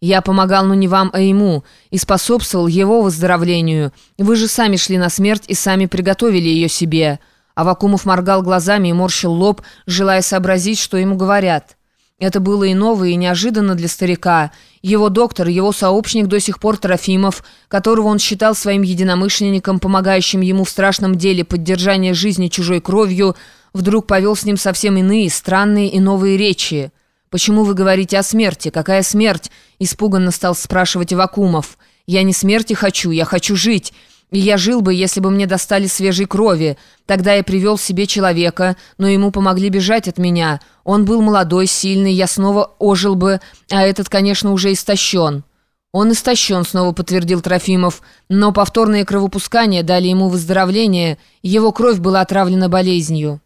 Я помогал, но не вам, а ему, и способствовал его выздоровлению. Вы же сами шли на смерть и сами приготовили ее себе». Авакумов моргал глазами и морщил лоб, желая сообразить, что ему говорят. Это было и ново, и неожиданно для старика. Его доктор, его сообщник до сих пор Трофимов, которого он считал своим единомышленником, помогающим ему в страшном деле поддержания жизни чужой кровью, вдруг повел с ним совсем иные, странные и новые речи. «Почему вы говорите о смерти? Какая смерть?» – испуганно стал спрашивать Вакумов. «Я не смерти хочу, я хочу жить». И я жил бы, если бы мне достали свежей крови. Тогда я привел себе человека, но ему помогли бежать от меня. Он был молодой, сильный, я снова ожил бы, а этот, конечно, уже истощен». «Он истощен», — снова подтвердил Трофимов, «но повторные кровопускания дали ему выздоровление, его кровь была отравлена болезнью».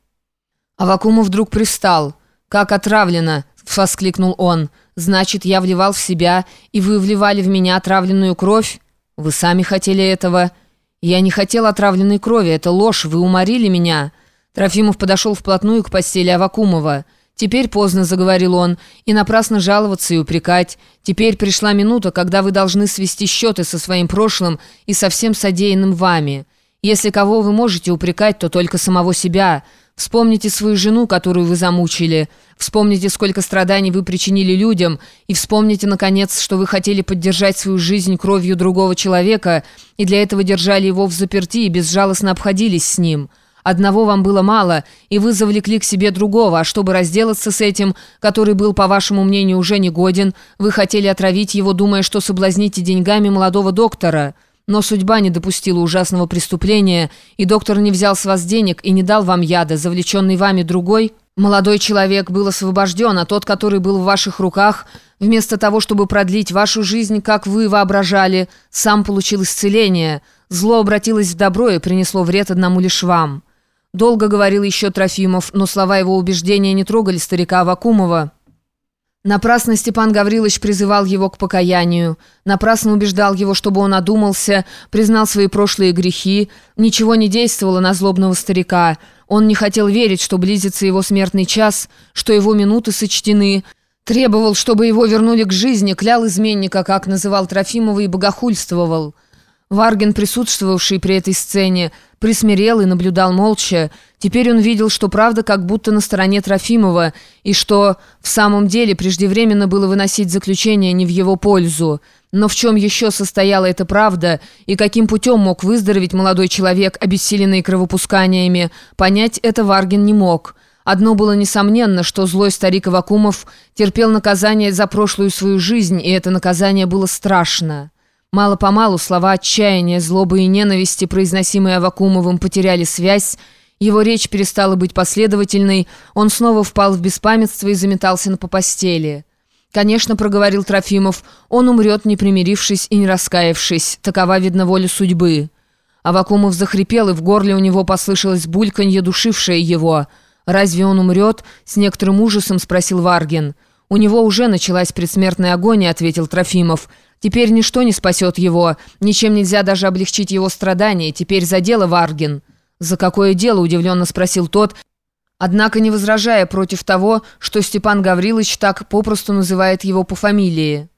Авакумов вдруг пристал. «Как отравлена?» — воскликнул он. «Значит, я вливал в себя, и вы вливали в меня отравленную кровь? Вы сами хотели этого?» «Я не хотел отравленной крови, это ложь, вы уморили меня». Трофимов подошел вплотную к постели Авакумова. «Теперь поздно», — заговорил он, — «и напрасно жаловаться и упрекать. Теперь пришла минута, когда вы должны свести счеты со своим прошлым и со всем содеянным вами. Если кого вы можете упрекать, то только самого себя». Вспомните свою жену, которую вы замучили. Вспомните, сколько страданий вы причинили людям. И вспомните, наконец, что вы хотели поддержать свою жизнь кровью другого человека, и для этого держали его в заперти и безжалостно обходились с ним. Одного вам было мало, и вы завлекли к себе другого, а чтобы разделаться с этим, который был, по вашему мнению, уже негоден, вы хотели отравить его, думая, что соблазните деньгами молодого доктора». Но судьба не допустила ужасного преступления, и доктор не взял с вас денег и не дал вам яда, завлеченный вами другой. Молодой человек был освобожден, а тот, который был в ваших руках, вместо того, чтобы продлить вашу жизнь, как вы воображали, сам получил исцеление. Зло обратилось в добро и принесло вред одному лишь вам». Долго говорил еще Трофимов, но слова его убеждения не трогали старика Авакумова. Напрасно Степан Гаврилович призывал его к покаянию, напрасно убеждал его, чтобы он одумался, признал свои прошлые грехи, ничего не действовало на злобного старика. Он не хотел верить, что близится его смертный час, что его минуты сочтены, требовал, чтобы его вернули к жизни, клял изменника, как называл Трофимова, и богохульствовал. Варген, присутствовавший при этой сцене, присмирел и наблюдал молча. Теперь он видел, что правда как будто на стороне Трофимова, и что в самом деле преждевременно было выносить заключение не в его пользу. Но в чем еще состояла эта правда, и каким путем мог выздороветь молодой человек, обессиленный кровопусканиями, понять это Варген не мог. Одно было несомненно, что злой старик Авакумов терпел наказание за прошлую свою жизнь, и это наказание было страшно. Мало-помалу слова отчаяния, злобы и ненависти, произносимые Авакумовым, потеряли связь, его речь перестала быть последовательной, он снова впал в беспамятство и заметался по постели. «Конечно», — проговорил Трофимов, — «он умрет, не примирившись и не раскаявшись. Такова, видно, воля судьбы». Авакумов захрипел, и в горле у него послышалось бульканье, душившее его. «Разве он умрет?» — с некоторым ужасом спросил Варгин. «У него уже началась предсмертная агония», — ответил Трофимов. Теперь ничто не спасет его, ничем нельзя даже облегчить его страдания. Теперь за дело Варгин». «За какое дело?» – удивленно спросил тот, однако не возражая против того, что Степан Гаврилович так попросту называет его по фамилии.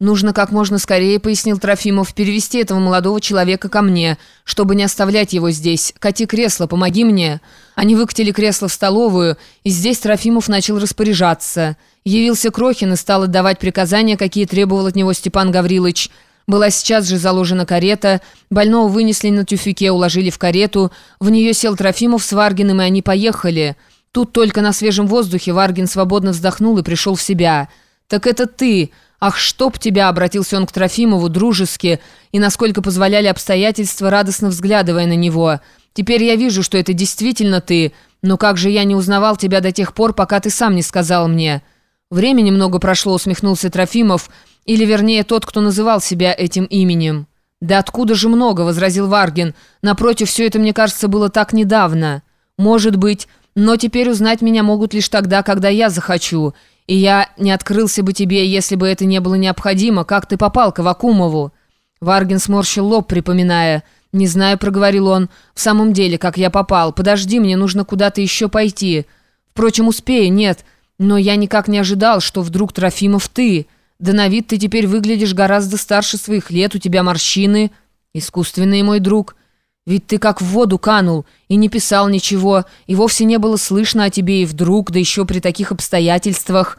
«Нужно как можно скорее», — пояснил Трофимов, — «перевести этого молодого человека ко мне, чтобы не оставлять его здесь. Кати кресло, помоги мне». Они выкатили кресло в столовую, и здесь Трофимов начал распоряжаться. Явился Крохин и стал отдавать приказания, какие требовал от него Степан Гаврилович. Была сейчас же заложена карета, больного вынесли на тюфике, уложили в карету, в нее сел Трофимов с Варгиным, и они поехали. Тут только на свежем воздухе Варгин свободно вздохнул и пришел в себя. «Так это ты!» «Ах, чтоб тебя!» — обратился он к Трофимову дружески и, насколько позволяли обстоятельства, радостно взглядывая на него. «Теперь я вижу, что это действительно ты, но как же я не узнавал тебя до тех пор, пока ты сам не сказал мне?» «Времени много прошло», — усмехнулся Трофимов, или, вернее, тот, кто называл себя этим именем. «Да откуда же много?» — возразил Варгин. «Напротив, все это, мне кажется, было так недавно». «Может быть, но теперь узнать меня могут лишь тогда, когда я захочу». И я не открылся бы тебе, если бы это не было необходимо. Как ты попал к Авакумову?» Варгин сморщил лоб, припоминая. «Не знаю», — проговорил он. «В самом деле, как я попал. Подожди, мне нужно куда-то еще пойти. Впрочем, успею, нет. Но я никак не ожидал, что вдруг Трофимов ты. Да на вид ты теперь выглядишь гораздо старше своих лет, у тебя морщины. Искусственные, мой друг. Ведь ты как в воду канул и не писал ничего, и вовсе не было слышно о тебе, и вдруг, да еще при таких обстоятельствах...»